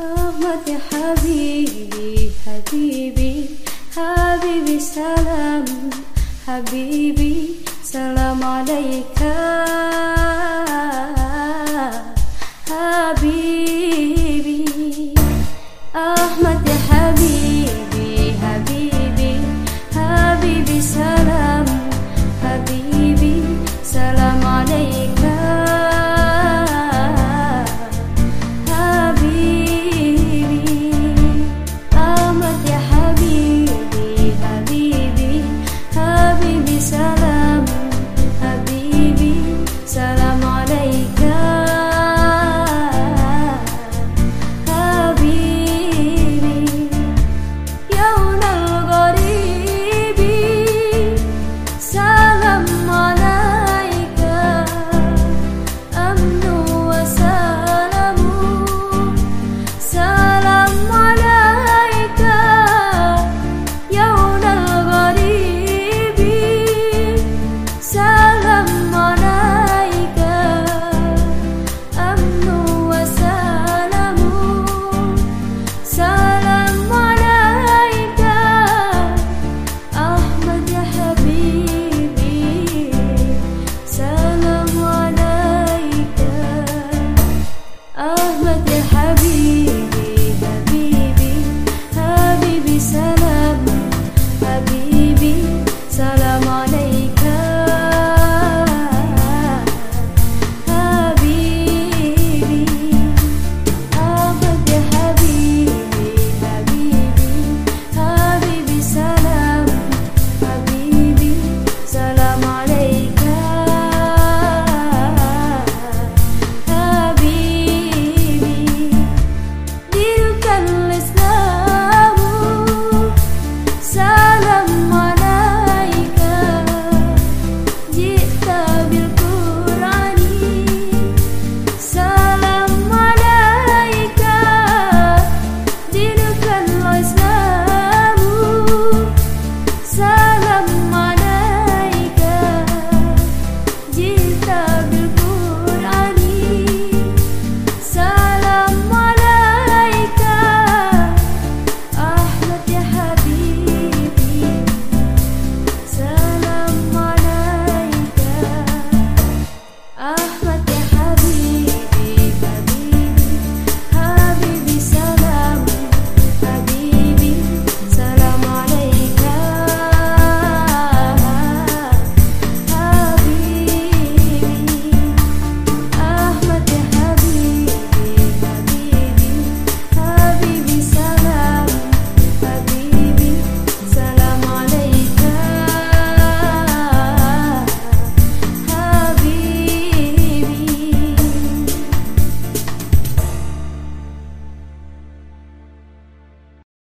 أحمد حبيبي حبيبي حبيبي سلام حبيبي سلام عليك. حبيبي see mana